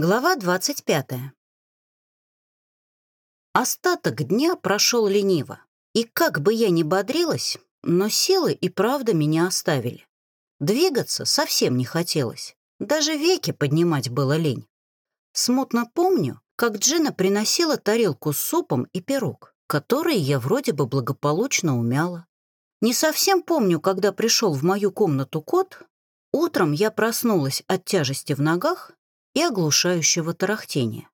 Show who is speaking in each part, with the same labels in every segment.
Speaker 1: Глава 25. Остаток дня прошел лениво, и как бы я ни бодрилась, но силы и правда меня оставили. Двигаться совсем не хотелось, даже веки поднимать было лень. Смутно помню, как Джина приносила тарелку с супом и пирог, которые я вроде бы благополучно умяла. Не совсем помню, когда пришел в мою комнату кот. Утром я проснулась от тяжести в ногах и оглушающего тарахтения.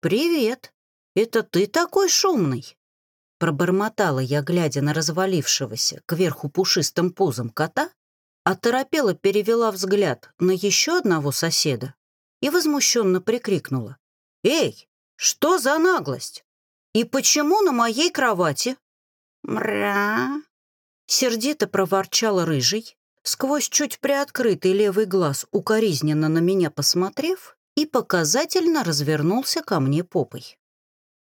Speaker 1: «Привет! Это ты такой шумный?» Пробормотала я, глядя на развалившегося кверху пушистым пузом кота, а торопела перевела взгляд на еще одного соседа и возмущенно прикрикнула. «Эй, что за наглость? И почему на моей кровати?» «Мря!» Сердито проворчал рыжий, сквозь чуть приоткрытый левый глаз, укоризненно на меня посмотрев, и показательно развернулся ко мне попой.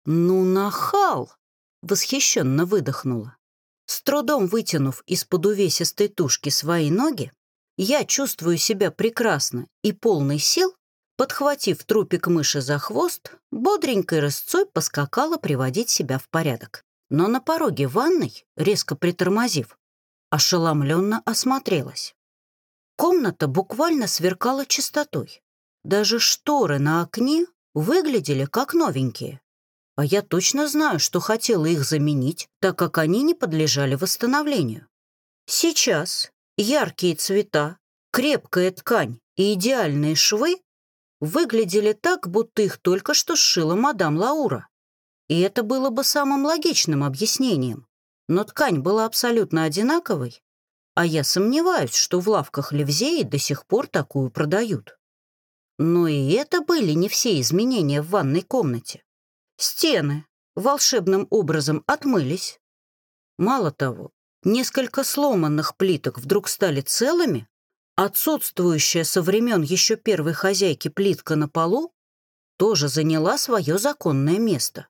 Speaker 1: «Ну, нахал!» — восхищенно выдохнула. С трудом вытянув из-под увесистой тушки свои ноги, я чувствую себя прекрасно и полный сил, подхватив трупик мыши за хвост, бодренькой рысцой поскакала приводить себя в порядок. Но на пороге ванной, резко притормозив, ошеломленно осмотрелась. Комната буквально сверкала чистотой. Даже шторы на окне выглядели как новенькие. А я точно знаю, что хотела их заменить, так как они не подлежали восстановлению. Сейчас яркие цвета, крепкая ткань и идеальные швы выглядели так, будто их только что сшила мадам Лаура. И это было бы самым логичным объяснением но ткань была абсолютно одинаковой, а я сомневаюсь, что в лавках Левзеи до сих пор такую продают. Но и это были не все изменения в ванной комнате. Стены волшебным образом отмылись. Мало того, несколько сломанных плиток вдруг стали целыми, отсутствующая со времен еще первой хозяйки плитка на полу тоже заняла свое законное место.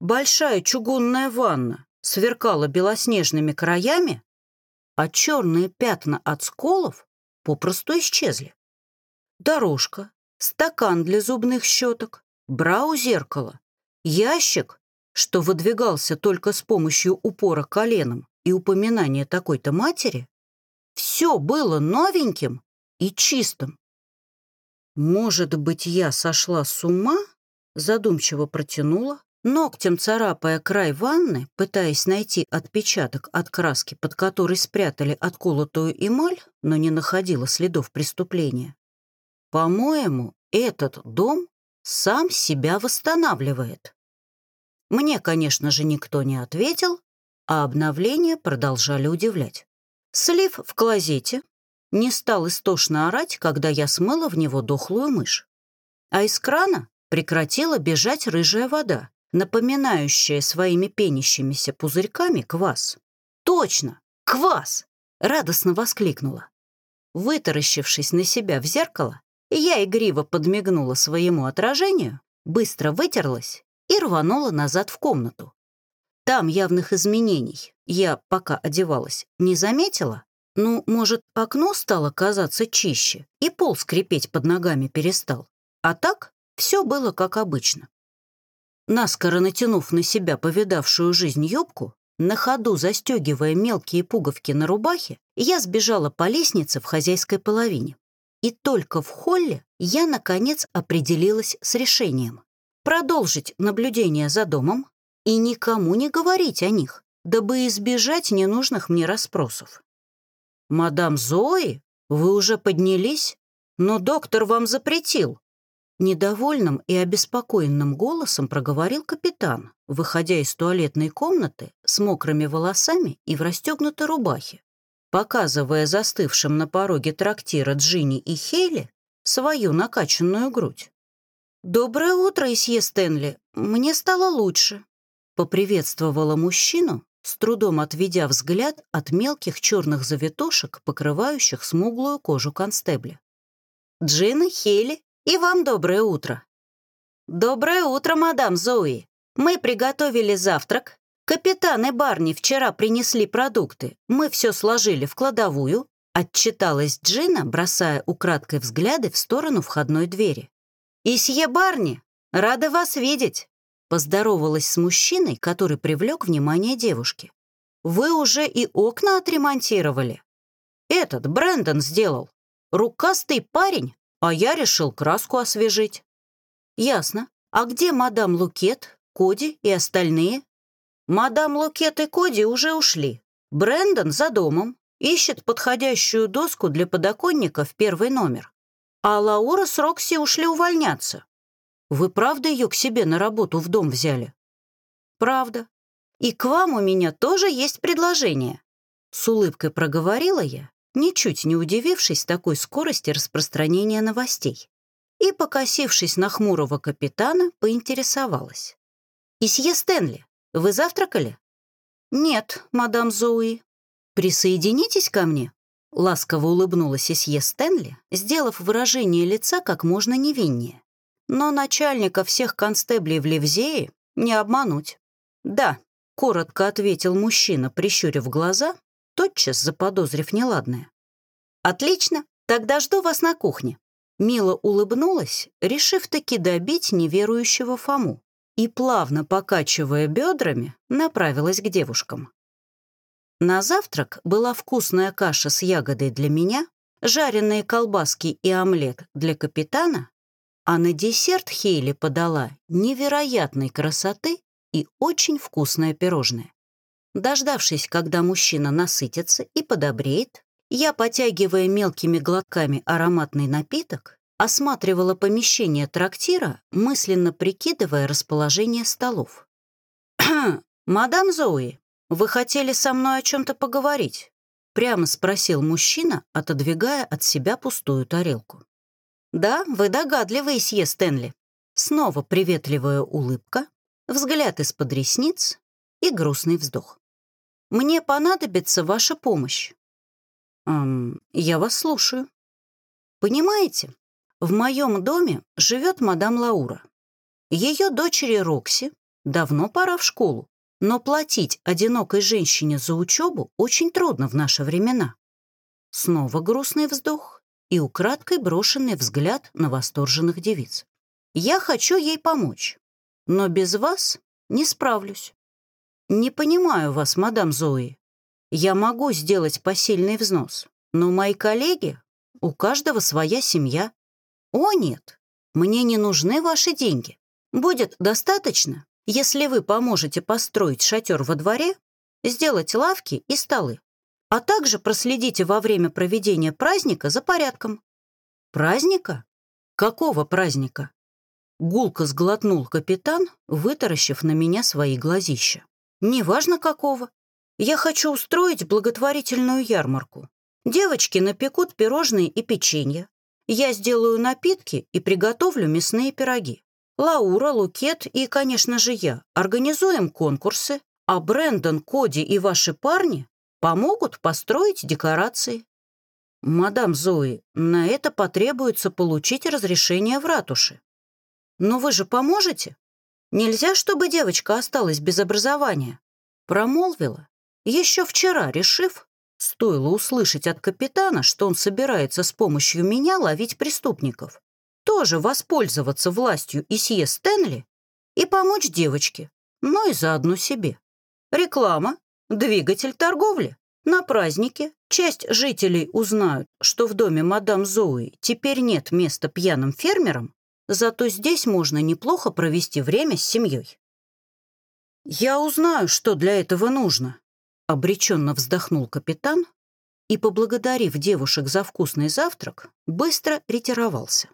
Speaker 1: Большая чугунная ванна сверкала белоснежными краями, а черные пятна от сколов попросту исчезли. Дорожка, стакан для зубных щеток, бра у ящик, что выдвигался только с помощью упора коленом и упоминания такой-то матери, все было новеньким и чистым. «Может быть, я сошла с ума?» задумчиво протянула, Ногтем царапая край ванны, пытаясь найти отпечаток от краски, под которой спрятали отколотую эмаль, но не находила следов преступления. По-моему, этот дом сам себя восстанавливает. Мне, конечно же, никто не ответил, а обновления продолжали удивлять. Слив в клозете не стал истошно орать, когда я смыла в него дохлую мышь. А из крана прекратила бежать рыжая вода, напоминающая своими пенящимися пузырьками квас. «Точно! Квас!» — радостно воскликнула. Вытаращившись на себя в зеркало, я игриво подмигнула своему отражению, быстро вытерлась и рванула назад в комнату. Там явных изменений я, пока одевалась, не заметила. Ну, может, окно стало казаться чище, и пол скрипеть под ногами перестал. А так все было как обычно. Наскоро натянув на себя повидавшую жизнь юбку, на ходу застегивая мелкие пуговки на рубахе, я сбежала по лестнице в хозяйской половине. И только в холле я, наконец, определилась с решением. Продолжить наблюдение за домом и никому не говорить о них, дабы избежать ненужных мне расспросов. «Мадам Зои, вы уже поднялись? Но доктор вам запретил», Недовольным и обеспокоенным голосом проговорил капитан, выходя из туалетной комнаты с мокрыми волосами и в расстегнутой рубахе, показывая застывшим на пороге трактира Джинни и Хейли свою накачанную грудь. «Доброе утро, Исье Стэнли. Мне стало лучше», — поприветствовала мужчину, с трудом отведя взгляд от мелких черных завитушек, покрывающих смуглую кожу констебля. Джина, Хейли и вам доброе утро». «Доброе утро, мадам Зои. Мы приготовили завтрак. Капитан и Барни вчера принесли продукты. Мы все сложили в кладовую», отчиталась Джина, бросая украдкой взгляды в сторону входной двери. «Исье Барни, рада вас видеть!» Поздоровалась с мужчиной, который привлек внимание девушки. «Вы уже и окна отремонтировали?» «Этот Брэндон сделал. Рукастый парень, а я решил краску освежить». «Ясно. А где мадам Лукет, Коди и остальные?» «Мадам Лукет и Коди уже ушли. Брэндон за домом. Ищет подходящую доску для подоконника в первый номер. А Лаура с Рокси ушли увольняться. Вы правда ее к себе на работу в дом взяли? Правда. И к вам у меня тоже есть предложение. С улыбкой проговорила я, ничуть не удивившись такой скорости распространения новостей. И, покосившись на хмурого капитана, поинтересовалась. «Исье Стэнли, вы завтракали?» «Нет, мадам Зоуи». «Присоединитесь ко мне?» Ласково улыбнулась Исье Стэнли, сделав выражение лица как можно невиннее. Но начальника всех констеблей в Ливзее не обмануть. «Да», — коротко ответил мужчина, прищурив глаза, тотчас заподозрив неладное. «Отлично, тогда жду вас на кухне». Мила улыбнулась, решив таки добить неверующего Фому, и, плавно покачивая бедрами, направилась к девушкам. На завтрак была вкусная каша с ягодой для меня, жареные колбаски и омлет для капитана, а на десерт Хейли подала невероятной красоты и очень вкусное пирожное. Дождавшись, когда мужчина насытится и подобреет, я, потягивая мелкими глотками ароматный напиток, осматривала помещение трактира, мысленно прикидывая расположение столов. «Мадам Зои, вы хотели со мной о чем-то поговорить?» прямо спросил мужчина, отодвигая от себя пустую тарелку. «Да, вы догадливый, Сье Стэнли». Снова приветливая улыбка, взгляд из-под ресниц и грустный вздох. «Мне понадобится ваша помощь». «Эм, я вас слушаю». «Понимаете, в моем доме живет мадам Лаура. Ее дочери Рокси давно пора в школу, но платить одинокой женщине за учебу очень трудно в наши времена. Снова грустный вздох и украдкой брошенный взгляд на восторженных девиц. Я хочу ей помочь, но без вас не справлюсь. Не понимаю вас, мадам Зои. Я могу сделать посильный взнос, но мои коллеги, у каждого своя семья, «О, нет, мне не нужны ваши деньги. Будет достаточно, если вы поможете построить шатер во дворе, сделать лавки и столы, а также проследите во время проведения праздника за порядком». «Праздника? Какого праздника?» Гулко сглотнул капитан, вытаращив на меня свои глазища. «Неважно какого. Я хочу устроить благотворительную ярмарку. Девочки напекут пирожные и печенье, я сделаю напитки и приготовлю мясные пироги. Лаура, Лукет и, конечно же, я организуем конкурсы, а Брэндон, Коди и ваши парни помогут построить декорации. Мадам Зои, на это потребуется получить разрешение в ратуше. Но вы же поможете? Нельзя, чтобы девочка осталась без образования. Промолвила, еще вчера решив, Стоило услышать от капитана, что он собирается с помощью меня ловить преступников, тоже воспользоваться властью Исье Стэнли и помочь девочке, но и заодно себе. Реклама, двигатель торговли. На празднике часть жителей узнают, что в доме мадам Зои теперь нет места пьяным фермерам, зато здесь можно неплохо провести время с семьей. Я узнаю, что для этого нужно, Обреченно вздохнул капитан и, поблагодарив девушек за вкусный завтрак, быстро ретировался.